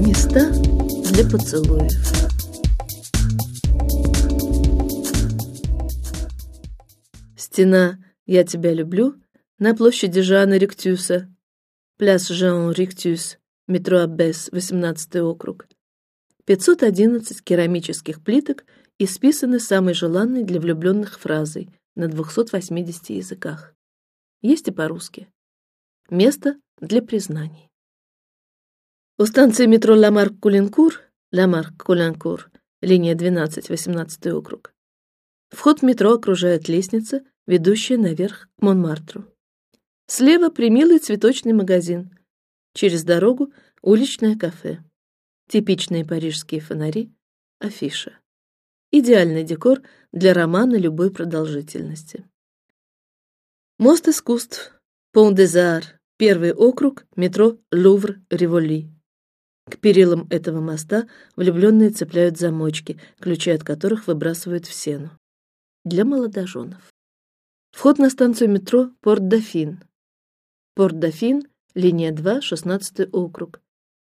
Места для поцелуев. Стена «Я тебя люблю» на площади Жана Риктюса, пляс Жан Риктюс, метро Аббес, 18 округ. 511 керамических плиток исписаны самой желанной для влюбленных фразой на 280 языках. Есть и по-русски. Место для признаний. У станции метро Ламарк-Коленкур, Ламарк-Коленкур, линия 12, 18 округ. Вход в метро окружает лестница, ведущая наверх к Монмартру. Слева примилый цветочный магазин. Через дорогу уличное кафе. Типичные парижские фонари, афиша. Идеальный декор для романа любой продолжительности. Мост искусств, Пон де Зар, первый округ, метро Лувр-Револи. К перилам этого моста влюбленные цепляют замочки, ключи от которых выбрасывают в сену. Для молодоженов. Вход на станцию метро Порт-Дофин. Порт-Дофин, линия 2, 16 округ.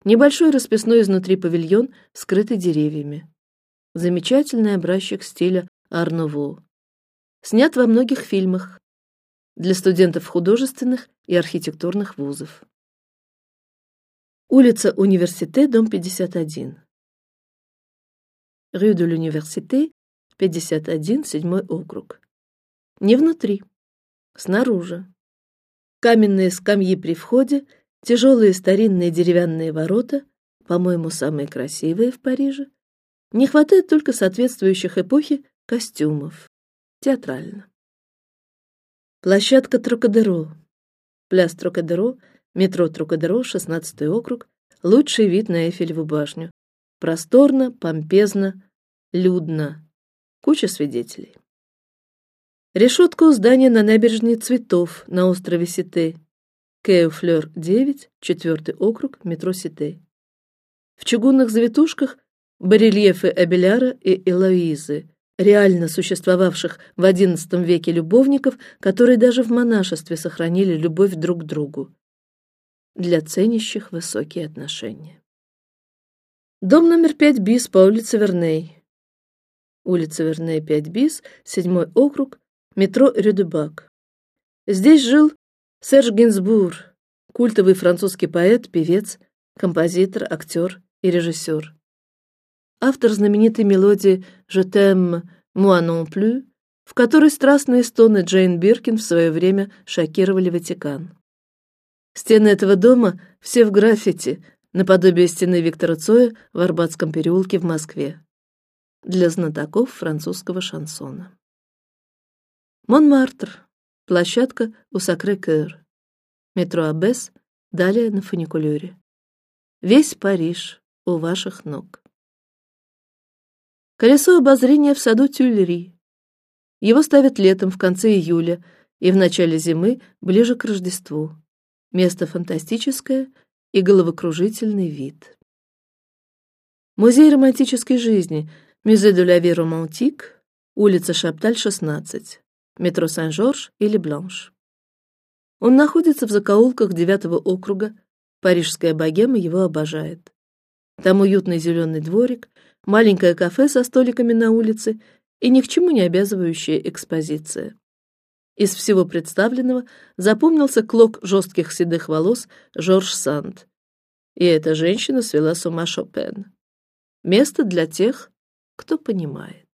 Небольшой расписной изнутри павильон, скрытый деревьями. Замечательный образчик стиля Арнуво. Снят во многих фильмах для студентов художественных и архитектурных вузов. Улица Университет, дом 51. Rue de l'Université, 51, седьмой округ. Не внутри, снаружи. Каменные скамьи при входе, тяжелые старинные деревянные ворота, по-моему, самые красивые в Париже. Не хватает только соответствующих эпохе костюмов. Театрально. Площадка Трокадеро. Пляс Трокадеро, метро Трокадеро, 16 округ. Лучший вид на Эйфелеву башню. Просторно, помпезно, людно. Куча свидетелей. Решетка у здания на набережной Цветов на острове Сите. Кеофлер 9, четвертый округ, метро Сите. В чугунных завитушках барельефы Абеляра и Элоизы, реально существовавших в XI веке любовников, которые даже в монашестве сохранили любовь друг к другу, для ценящих высокие отношения. Дом номер пять бис по улице Верней. Улица Верней 5 бис, седьмой округ, метро Рюдебак. Здесь жил Серж Гинзбур, культовый французский поэт, певец, композитор, актер и режиссер автор знаменитой мелодии «Je t'aime, moi non plus», в которой страстные стоны Джейн Биркин в свое время шокировали Ватикан. Стены этого дома все в граффити, наподобие стены Виктора Цоя в Арбатском переулке в Москве. Для знатоков французского шансона. Монмартр, площадка у Сакрé-Cœur, метро Аббес, далее на фуникулере. Весь Париж у ваших ног. Колесо обозрения в саду Тюльри. Его ставят летом в конце июля и в начале зимы ближе к Рождеству. Место фантастическое и головокружительный вид. Музей романтической жизни, Musée de la vie romantique, улица Шапталь, 16, метро Сен-Жорж или Бланш. Он находится в закоулках девятого округа. Парижская богема его обожает. Там уютный зеленый дворик, маленькое кафе со столиками на улице и ни к чему не обязывающая экспозиция. Из всего представленного запомнился клок жестких седых волос Жорж Санд, и эта женщина свела с ума Шопен. Место для тех, кто понимает.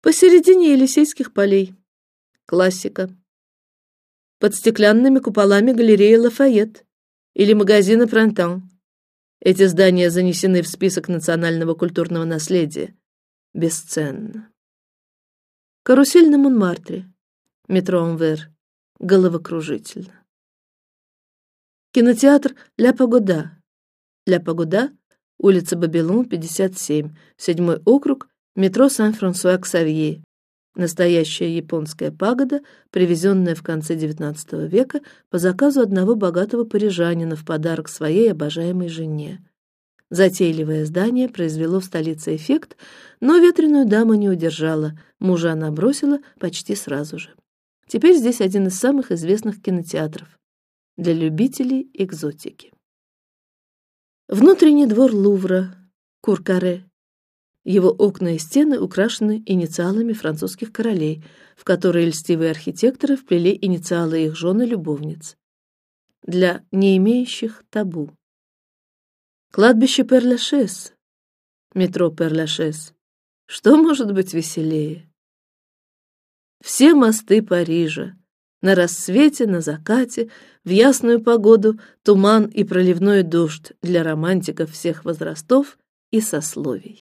Посередине Елисейских полей. Классика. Под стеклянными куполами галереи Лафайет или магазина Пронтан эти здания занесены в список национального культурного наследия. Бесценно. Карусель на Монмартре, метро Анвер, головокружительно. Кинотеатр Ля Погода, Ля Погода, улица Бабилон, 57, седьмой округ, метро Сан-Франсуа-Ксавье, Настоящая японская пагода, привезенная в конце XIX века по заказу одного богатого парижанина в подарок своей обожаемой жене. Затейливое здание произвело в столице эффект, но ветреную даму не удержала, мужа она бросила почти сразу же. Теперь здесь один из самых известных кинотеатров для любителей экзотики. Внутренний двор Лувра, Куркаре. Его окна и стены украшены инициалами французских королей, в которые льстивые архитекторы вплели инициалы их жен и любовниц. Для не имеющих табу. Кладбище Перлашес, метро Перлашес. Что может быть веселее? Все мосты Парижа, на рассвете, на закате, в ясную погоду, туман и проливной дождь для романтиков всех возрастов и сословий.